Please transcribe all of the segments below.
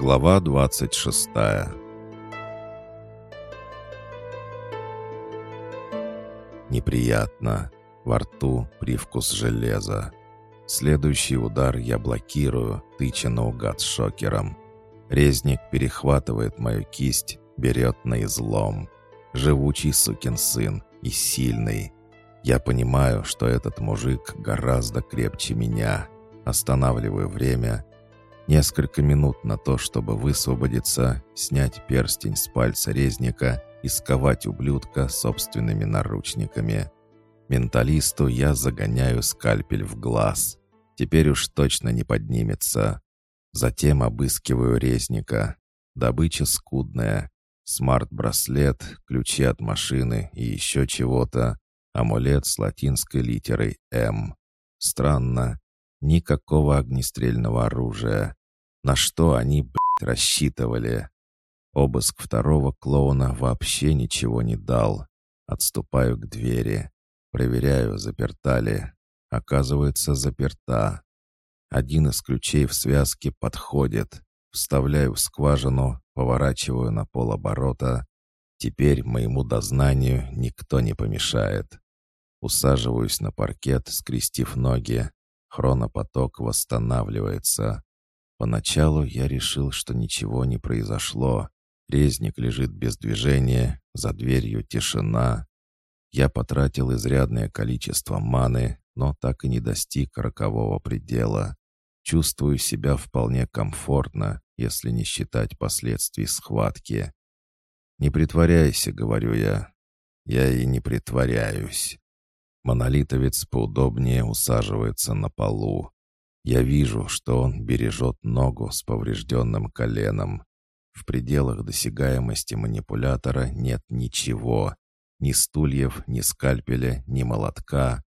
Глава 26 Неприятно. Во рту привкус железа. Следующий удар я блокирую, тыча наугад шокером. Резник перехватывает мою кисть, берет на излом. Живучий сукин сын и сильный. Я понимаю, что этот мужик гораздо крепче меня. Останавливаю время. Несколько минут на то, чтобы высвободиться, снять перстень с пальца резника и сковать ублюдка собственными наручниками. Менталисту я загоняю скальпель в глаз. Теперь уж точно не поднимется. Затем обыскиваю резника. Добыча скудная. Смарт-браслет, ключи от машины и еще чего-то. Амулет с латинской литерой «М». Странно. Никакого огнестрельного оружия. На что они, блядь, рассчитывали? Обыск второго клоуна вообще ничего не дал. Отступаю к двери. Проверяю, заперта ли. Оказывается, заперта. Один из ключей в связке подходит. Вставляю в скважину, поворачиваю на полоборота. Теперь моему дознанию никто не помешает. Усаживаюсь на паркет, скрестив ноги. Хронопоток восстанавливается. Поначалу я решил, что ничего не произошло. Резник лежит без движения, за дверью тишина. Я потратил изрядное количество маны, но так и не достиг рокового предела. Чувствую себя вполне комфортно, если не считать последствий схватки. «Не притворяйся», — говорю я. Я и не притворяюсь. Монолитовец поудобнее усаживается на полу. Я вижу, что он бережет ногу с поврежденным коленом. В пределах досягаемости манипулятора нет ничего. Ни стульев, ни скальпеля, ни молотка.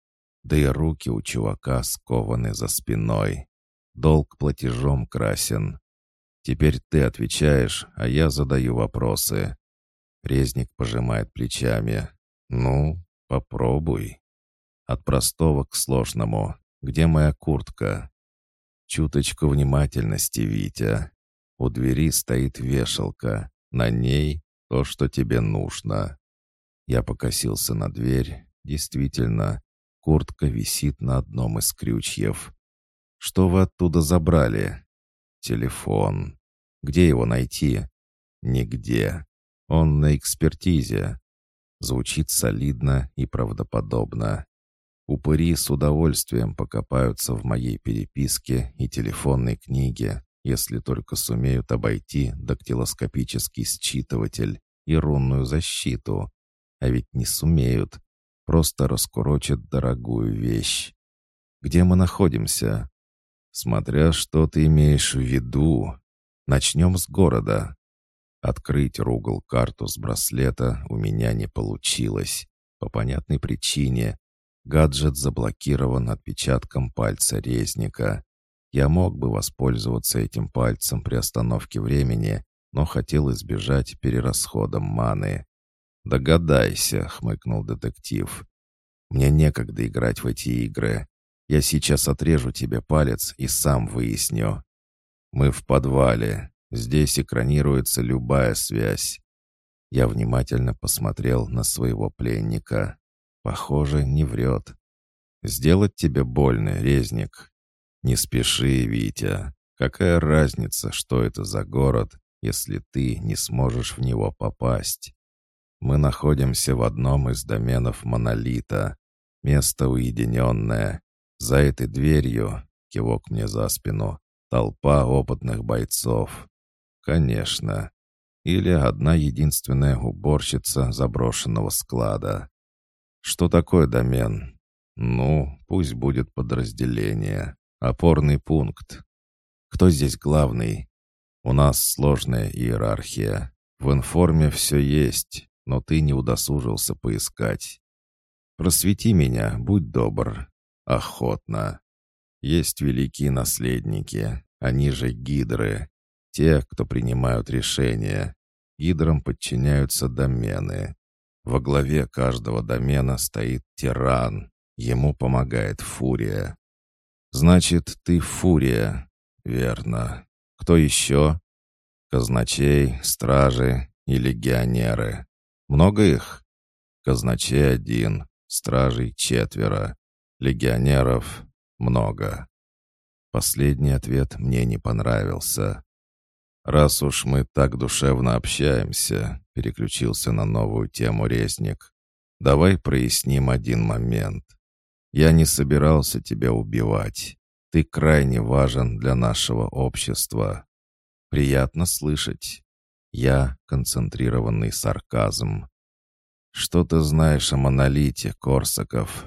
Да и руки у чувака скованы за спиной. Долг платежом красен. Теперь ты отвечаешь, а я задаю вопросы. Резник пожимает плечами. Ну, попробуй. От простого к сложному. Где моя куртка? Чуточку внимательности, Витя. У двери стоит вешалка. На ней то, что тебе нужно. Я покосился на дверь. Действительно, куртка висит на одном из крючьев. Что вы оттуда забрали? Телефон. Где его найти? Нигде. Он на экспертизе. Звучит солидно и правдоподобно. Упыри с удовольствием покопаются в моей переписке и телефонной книге, если только сумеют обойти дактилоскопический считыватель и рунную защиту. А ведь не сумеют. Просто раскурочат дорогую вещь. Где мы находимся? Смотря что ты имеешь в виду. Начнем с города. Открыть Ругл карту с браслета у меня не получилось. По понятной причине. Гаджет заблокирован отпечатком пальца резника. Я мог бы воспользоваться этим пальцем при остановке времени, но хотел избежать перерасхода маны. «Догадайся», — хмыкнул детектив. «Мне некогда играть в эти игры. Я сейчас отрежу тебе палец и сам выясню. Мы в подвале. Здесь экранируется любая связь. Я внимательно посмотрел на своего пленника. Похоже, не врет. Сделать тебе больно, резник. Не спеши, Витя. Какая разница, что это за город, если ты не сможешь в него попасть? Мы находимся в одном из доменов монолита. Место уединенное, за этой дверью, кивок мне за спину, толпа опытных бойцов. Конечно. Или одна единственная уборщица заброшенного склада. Что такое домен? Ну, пусть будет подразделение. Опорный пункт. Кто здесь главный? У нас сложная иерархия. В информе все есть, но ты не удосужился поискать. Просвети меня, будь добр. Охотно. Есть великие наследники, они же гидры, те, кто принимают решения. Гидрам подчиняются домены. Во главе каждого домена стоит тиран, ему помогает фурия. Значит, ты фурия. Верно. Кто еще? Казначей, стражи и легионеры. Много их? Казначей один, стражей четверо, легионеров много. Последний ответ мне не понравился. «Раз уж мы так душевно общаемся», — переключился на новую тему резник, «давай проясним один момент. Я не собирался тебя убивать. Ты крайне важен для нашего общества. Приятно слышать. Я — концентрированный сарказм. Что ты знаешь о монолите, Корсаков?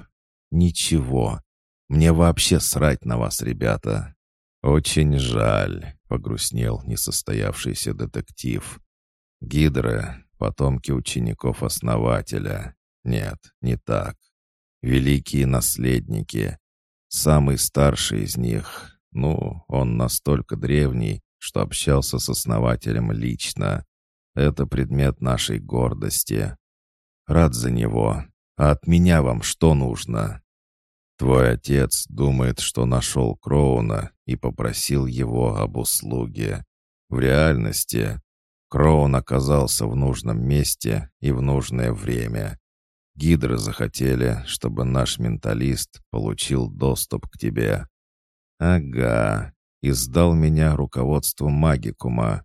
Ничего. Мне вообще срать на вас, ребята. Очень жаль, погрустнел несостоявшийся детектив. Гидры — потомки учеников основателя. Нет, не так. Великие наследники. Самый старший из них. Ну, он настолько древний, что общался с основателем лично. Это предмет нашей гордости. Рад за него. А от меня вам что нужно? Твой отец думает, что нашел Кроуна и попросил его об услуге. В реальности Кроун оказался в нужном месте и в нужное время. Гидры захотели, чтобы наш менталист получил доступ к тебе. Ага, и сдал меня руководству магикума.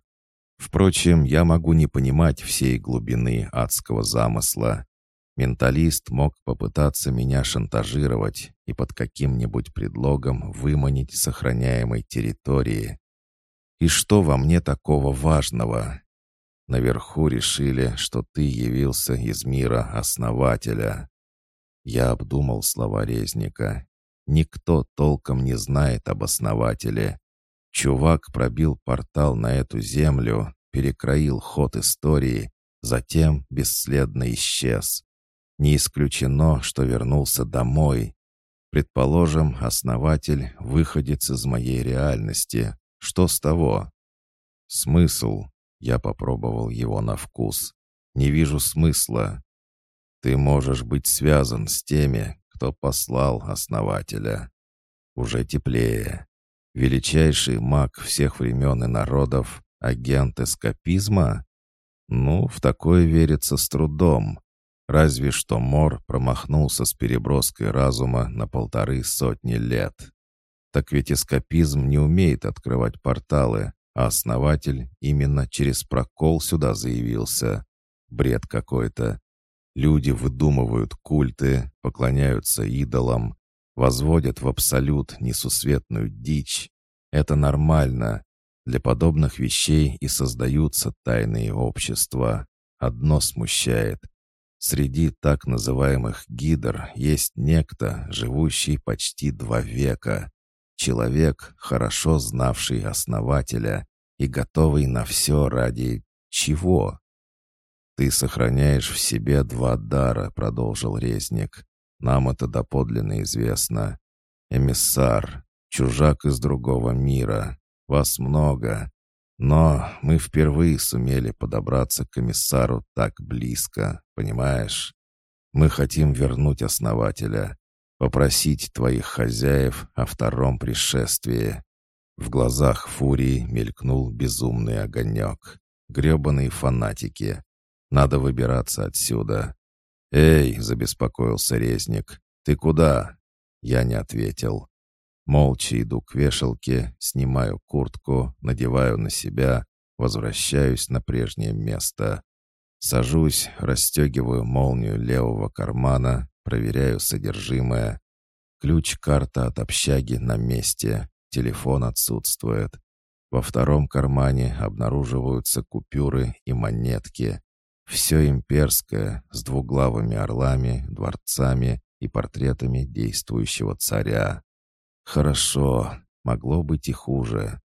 Впрочем, я могу не понимать всей глубины адского замысла. Менталист мог попытаться меня шантажировать и под каким-нибудь предлогом выманить сохраняемой территории. И что во мне такого важного? Наверху решили, что ты явился из мира основателя. Я обдумал слова Резника. Никто толком не знает об основателе. Чувак пробил портал на эту землю, перекроил ход истории, затем бесследно исчез. Не исключено, что вернулся домой. Предположим, основатель выходец из моей реальности. Что с того? Смысл? Я попробовал его на вкус. Не вижу смысла. Ты можешь быть связан с теми, кто послал основателя. Уже теплее. Величайший маг всех времен и народов, агент эскапизма? Ну, в такое верится с трудом. Разве что Мор промахнулся с переброской разума на полторы сотни лет. Так ведь эскапизм не умеет открывать порталы, а основатель именно через прокол сюда заявился. Бред какой-то. Люди выдумывают культы, поклоняются идолам, возводят в абсолют несусветную дичь. Это нормально. Для подобных вещей и создаются тайные общества. Одно смущает. Среди так называемых гидр есть некто, живущий почти два века. Человек, хорошо знавший основателя и готовый на все ради чего? «Ты сохраняешь в себе два дара», — продолжил Резник. Нам это доподлинно известно. Эмиссар, чужак из другого мира. Вас много. Но мы впервые сумели подобраться к комиссару так близко, понимаешь? Мы хотим вернуть основателя, попросить твоих хозяев о втором пришествии. В глазах Фурии мелькнул безумный огонек. Гребаные фанатики. Надо выбираться отсюда. «Эй!» — забеспокоился резник. «Ты куда?» Я не ответил. Молча иду к вешалке, снимаю куртку, надеваю на себя, возвращаюсь на прежнее место. Сажусь, расстегиваю молнию левого кармана, проверяю содержимое. Ключ-карта от общаги на месте, телефон отсутствует. Во втором кармане обнаруживаются купюры и монетки. Все имперское, с двуглавыми орлами, дворцами и портретами действующего царя. Хорошо, могло быть и хуже.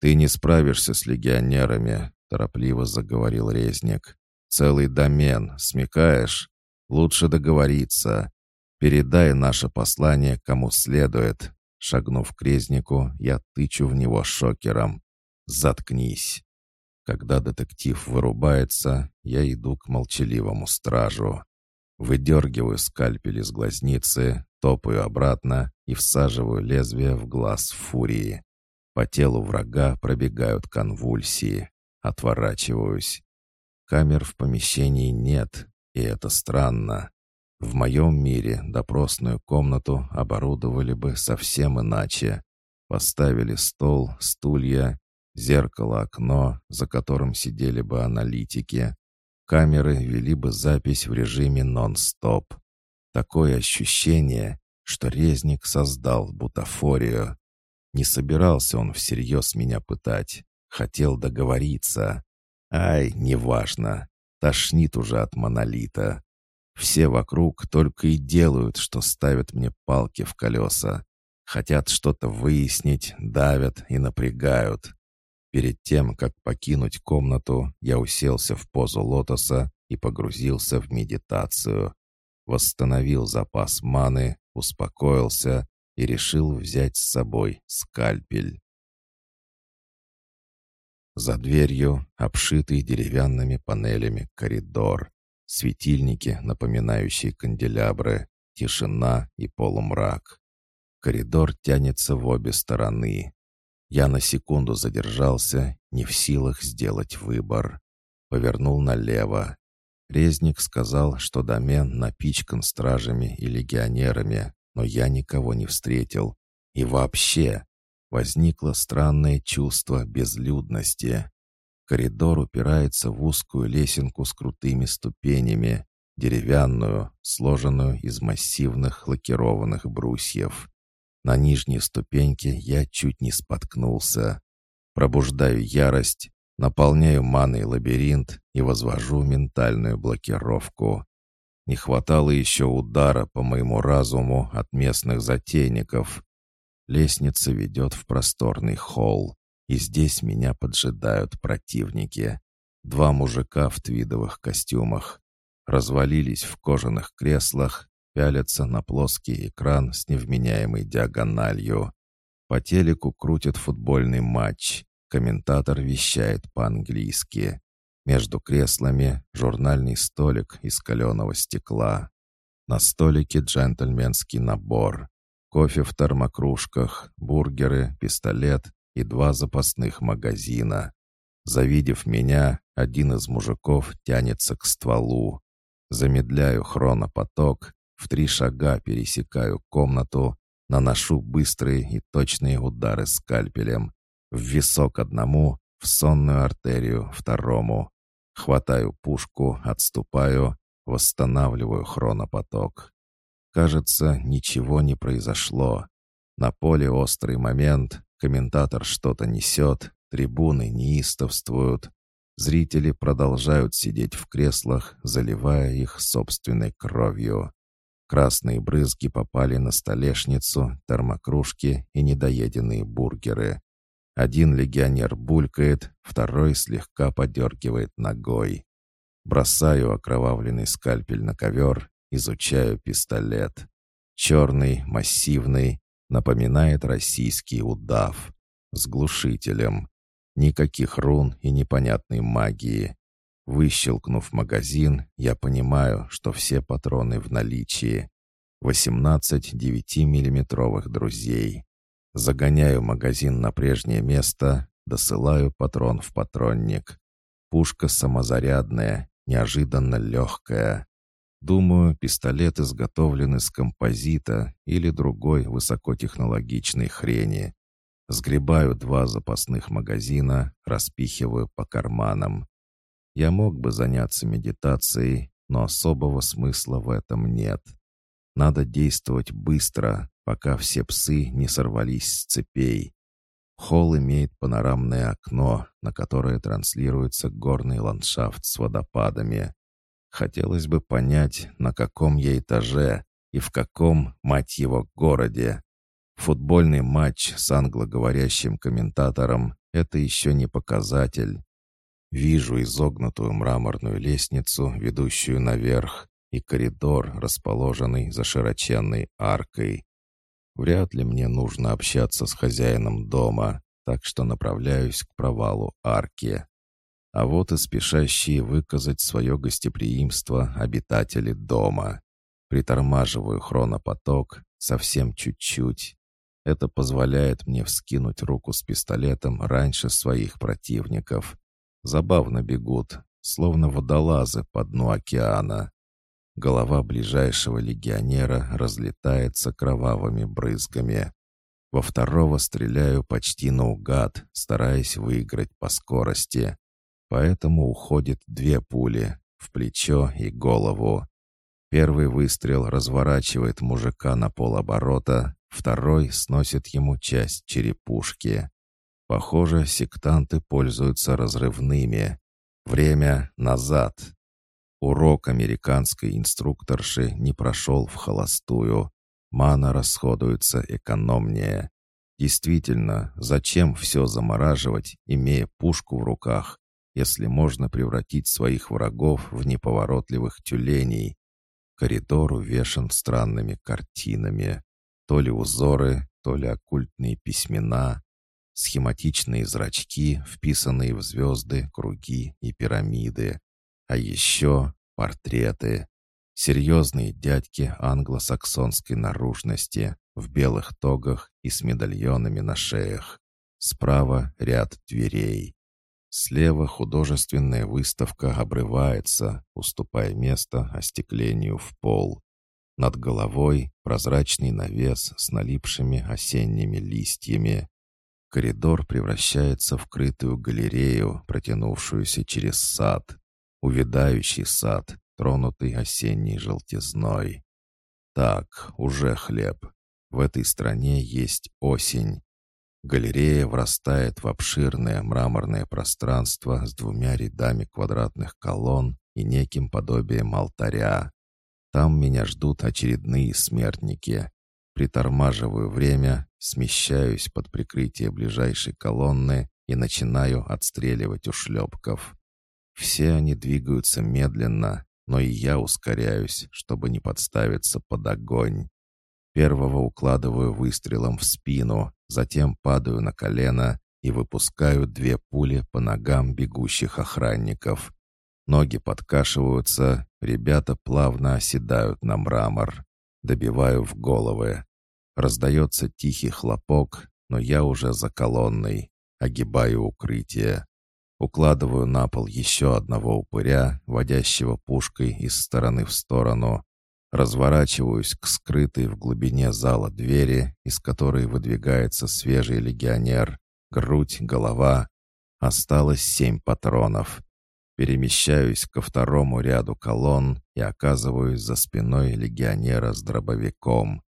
«Ты не справишься с легионерами», — торопливо заговорил резник. «Целый домен, смекаешь? Лучше договориться. Передай наше послание кому следует». Шагнув к резнику, я тычу в него шокером. «Заткнись». Когда детектив вырубается, я иду к молчаливому стражу. Выдергиваю скальпель из глазницы, топаю обратно и всаживаю лезвие в глаз фурии. По телу врага пробегают конвульсии. отворачиваюсь. Камер в помещении нет, и это странно. В моем мире допросную комнату оборудовали бы совсем иначе. Поставили стол, стулья, зеркало, окно, за которым сидели бы аналитики. Камеры вели бы запись в режиме нон-стоп. Такое ощущение, что резник создал бутафорию. Не собирался он всерьез меня пытать. Хотел договориться. Ай, неважно. Тошнит уже от монолита. Все вокруг только и делают, что ставят мне палки в колеса. Хотят что-то выяснить, давят и напрягают. Перед тем, как покинуть комнату, я уселся в позу лотоса и погрузился в медитацию. Восстановил запас маны, успокоился и решил взять с собой скальпель. За дверью, обшитый деревянными панелями, коридор, светильники, напоминающие канделябры, тишина и полумрак. Коридор тянется в обе стороны. Я на секунду задержался, не в силах сделать выбор. Повернул налево. Резник сказал, что домен напичкан стражами и легионерами, но я никого не встретил. И вообще, возникло странное чувство безлюдности. Коридор упирается в узкую лесенку с крутыми ступенями, деревянную, сложенную из массивных лакированных брусьев. На нижней ступеньке я чуть не споткнулся. Пробуждаю ярость, наполняю маной лабиринт и возвожу ментальную блокировку. Не хватало еще удара по моему разуму от местных затейников. Лестница ведет в просторный холл, и здесь меня поджидают противники. Два мужика в твидовых костюмах. Развалились в кожаных креслах пялятся на плоский экран с невменяемой диагональю. По телеку крутят футбольный матч. Комментатор вещает по-английски. Между креслами журнальный столик из каленого стекла. На столике джентльменский набор. Кофе в термокружках, бургеры, пистолет и два запасных магазина. Завидев меня, один из мужиков тянется к стволу. Замедляю хронопоток, в три шага пересекаю комнату, наношу быстрые и точные удары скальпелем. В висок одному, в сонную артерию второму. Хватаю пушку, отступаю, восстанавливаю хронопоток. Кажется, ничего не произошло. На поле острый момент, комментатор что-то несет, трибуны неистовствуют. Зрители продолжают сидеть в креслах, заливая их собственной кровью. Красные брызги попали на столешницу, термокружки и недоеденные бургеры. Один легионер булькает, второй слегка подергивает ногой. Бросаю окровавленный скальпель на ковер, изучаю пистолет. Черный, массивный, напоминает российский удав. С глушителем. Никаких рун и непонятной магии. Выщелкнув магазин, я понимаю, что все патроны в наличии. 18 9-миллиметровых друзей. Загоняю магазин на прежнее место, досылаю патрон в патронник. Пушка самозарядная, неожиданно легкая. Думаю, пистолет изготовлен из композита или другой высокотехнологичной хрени. Сгребаю два запасных магазина, распихиваю по карманам. Я мог бы заняться медитацией, но особого смысла в этом нет. Надо действовать быстро, пока все псы не сорвались с цепей. Холл имеет панорамное окно, на которое транслируется горный ландшафт с водопадами. Хотелось бы понять, на каком я этаже и в каком, мать его, городе. Футбольный матч с англоговорящим комментатором — это еще не показатель. Вижу изогнутую мраморную лестницу, ведущую наверх, и коридор, расположенный за широченной аркой. Вряд ли мне нужно общаться с хозяином дома, так что направляюсь к провалу арки. А вот и спешащие выказать свое гостеприимство обитатели дома. Притормаживаю хронопоток совсем чуть-чуть. Это позволяет мне вскинуть руку с пистолетом раньше своих противников. Забавно бегут, словно водолазы по дну океана. Голова ближайшего легионера разлетается кровавыми брызгами. Во второго стреляю почти наугад, стараясь выиграть по скорости. Поэтому уходит две пули в плечо и голову. Первый выстрел разворачивает мужика на полоборота, второй сносит ему часть черепушки. Похоже, сектанты пользуются разрывными. Время назад. Урок американской инструкторши не прошел в холостую. Мана расходуется экономнее. Действительно, зачем все замораживать, имея пушку в руках, если можно превратить своих врагов в неповоротливых тюленей? Коридор увешан странными картинами. То ли узоры, то ли оккультные письмена, схематичные зрачки, вписанные в звезды, круги и пирамиды. А еще портреты. Серьезные дядьки англосаксонской наружности, в белых тогах и с медальонами на шеях. Справа ряд дверей. Слева художественная выставка обрывается, уступая место остеклению в пол. Над головой прозрачный навес с налипшими осенними листьями. Коридор превращается в крытую галерею, протянувшуюся через сад. Увядающий сад, тронутый осенней желтизной. Так, уже хлеб. В этой стране есть осень. Галерея врастает в обширное мраморное пространство с двумя рядами квадратных колонн и неким подобием алтаря. Там меня ждут очередные смертники. Притормаживаю время, смещаюсь под прикрытие ближайшей колонны и начинаю отстреливать ушлепков. Все они двигаются медленно, но и я ускоряюсь, чтобы не подставиться под огонь. Первого укладываю выстрелом в спину, затем падаю на колено и выпускаю две пули по ногам бегущих охранников. Ноги подкашиваются, ребята плавно оседают на мрамор. Добиваю в головы. Раздается тихий хлопок, но я уже за колонной. Огибаю укрытие. Укладываю на пол еще одного упыря, водящего пушкой из стороны в сторону. Разворачиваюсь к скрытой в глубине зала двери, из которой выдвигается свежий легионер. Грудь, голова. Осталось семь патронов. Перемещаюсь ко второму ряду колонн и оказываюсь за спиной легионера с дробовиком.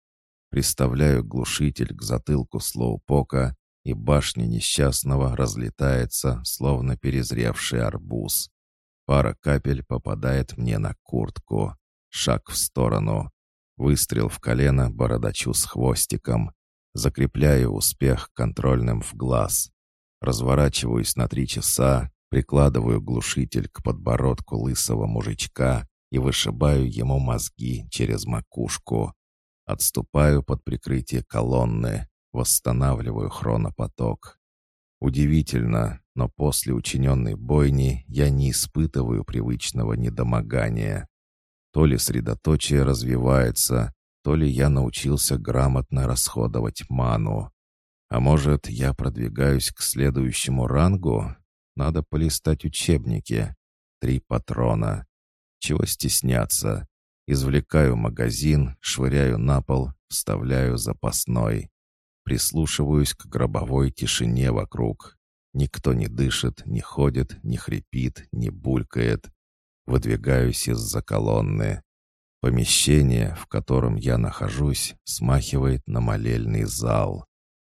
Приставляю глушитель к затылку слоупока, и башня несчастного разлетается, словно перезревший арбуз. Пара капель попадает мне на куртку. Шаг в сторону. Выстрел в колено бородачу с хвостиком. Закрепляю успех контрольным в глаз. Разворачиваюсь на три часа, прикладываю глушитель к подбородку лысого мужичка и вышибаю ему мозги через макушку. Отступаю под прикрытие колонны, восстанавливаю хронопоток. Удивительно, но после учиненной бойни я не испытываю привычного недомогания. То ли средоточие развивается, то ли я научился грамотно расходовать ману. А может, я продвигаюсь к следующему рангу? Надо полистать учебники. Три патрона. Чего стесняться? Извлекаю магазин, швыряю на пол, вставляю запасной. Прислушиваюсь к гробовой тишине вокруг. Никто не дышит, не ходит, не хрипит, не булькает. Выдвигаюсь из-за колонны. Помещение, в котором я нахожусь, смахивает на молельный зал.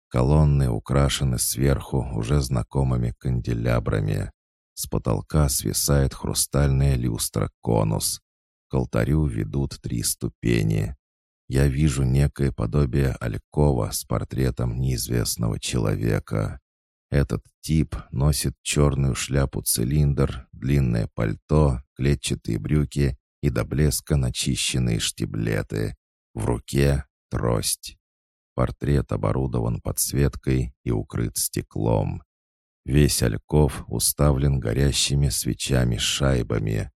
Колонны украшены сверху уже знакомыми канделябрами. С потолка свисает хрустальная люстра-конус. К алтарю ведут три ступени. Я вижу некое подобие Алькова с портретом неизвестного человека. Этот тип носит черную шляпу-цилиндр, длинное пальто, клетчатые брюки и до блеска начищенные штиблеты. В руке трость. Портрет оборудован подсветкой и укрыт стеклом. Весь альков уставлен горящими свечами-шайбами.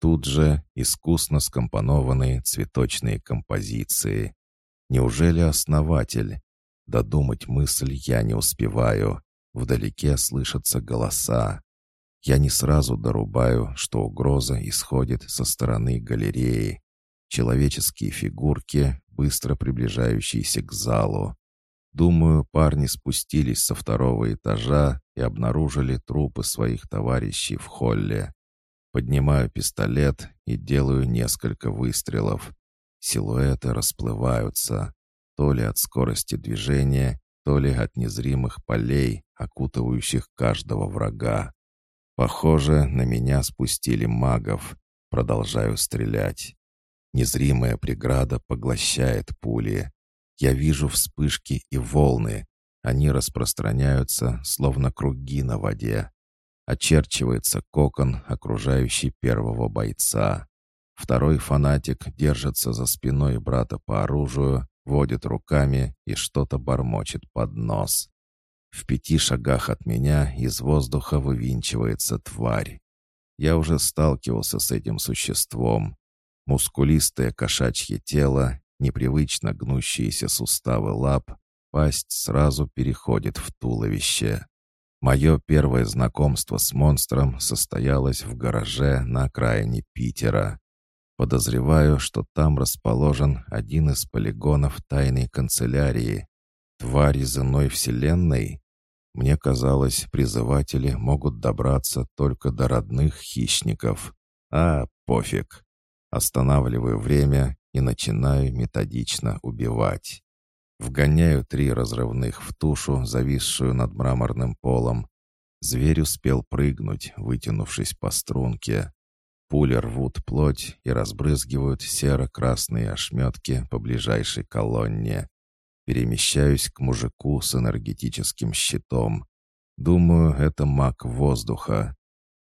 Тут же искусно скомпонованные цветочные композиции. Неужели основатель? Додумать мысль я не успеваю. Вдалеке слышатся голоса. Я не сразу дорубаю, что угроза исходит со стороны галереи. Человеческие фигурки, быстро приближающиеся к залу. Думаю, парни спустились со второго этажа и обнаружили трупы своих товарищей в холле. Поднимаю пистолет и делаю несколько выстрелов. Силуэты расплываются, то ли от скорости движения, то ли от незримых полей, окутывающих каждого врага. Похоже, на меня спустили магов. Продолжаю стрелять. Незримая преграда поглощает пули. Я вижу вспышки и волны. Они распространяются, словно круги на воде. Очерчивается кокон, окружающий первого бойца. Второй фанатик держится за спиной брата по оружию, водит руками и что-то бормочет под нос. В пяти шагах от меня из воздуха вывинчивается тварь. Я уже сталкивался с этим существом. Мускулистое кошачье тело, непривычно гнущиеся суставы лап, пасть сразу переходит в туловище. Мое первое знакомство с монстром состоялось в гараже на окраине Питера. Подозреваю, что там расположен один из полигонов тайной канцелярии. Тварь из иной вселенной? Мне казалось, призыватели могут добраться только до родных хищников. А, пофиг. Останавливаю время и начинаю методично убивать. Вгоняю три разрывных в тушу, зависшую над мраморным полом. Зверь успел прыгнуть, вытянувшись по струнке. Пули рвут плоть и разбрызгивают серо-красные ошметки по ближайшей колонне. Перемещаюсь к мужику с энергетическим щитом. Думаю, это маг воздуха.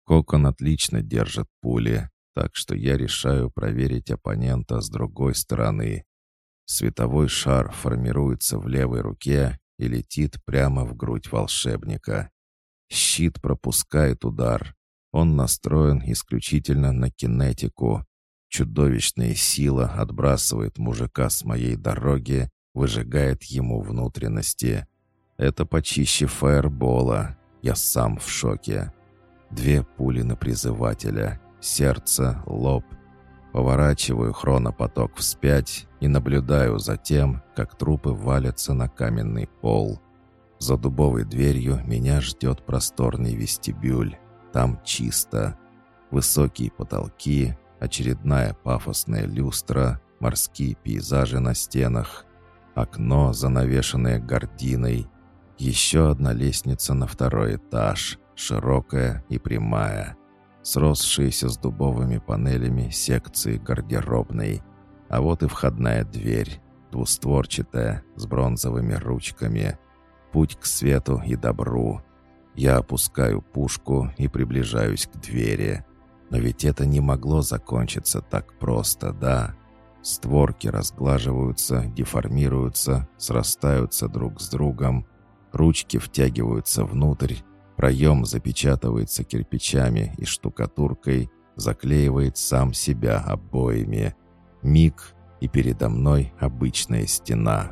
Кокон отлично держит пули, так что я решаю проверить оппонента с другой стороны. Световой шар формируется в левой руке и летит прямо в грудь волшебника. Щит пропускает удар. Он настроен исключительно на кинетику. Чудовищная сила отбрасывает мужика с моей дороги, выжигает ему внутренности. Это почище фаербола. Я сам в шоке. Две пули на призывателя сердце, лоб. Поворачиваю хронопоток вспять и наблюдаю за тем, как трупы валятся на каменный пол. За дубовой дверью меня ждет просторный вестибюль. Там чисто. Высокие потолки, очередная пафосная люстра, морские пейзажи на стенах, окно, занавешенное гординой, еще одна лестница на второй этаж, широкая и прямая сросшиеся с дубовыми панелями секции гардеробной. А вот и входная дверь, двустворчатая, с бронзовыми ручками. Путь к свету и добру. Я опускаю пушку и приближаюсь к двери. Но ведь это не могло закончиться так просто, да? Створки разглаживаются, деформируются, срастаются друг с другом. Ручки втягиваются внутрь, Проем запечатывается кирпичами и штукатуркой, заклеивает сам себя обоями. Миг, и передо мной обычная стена.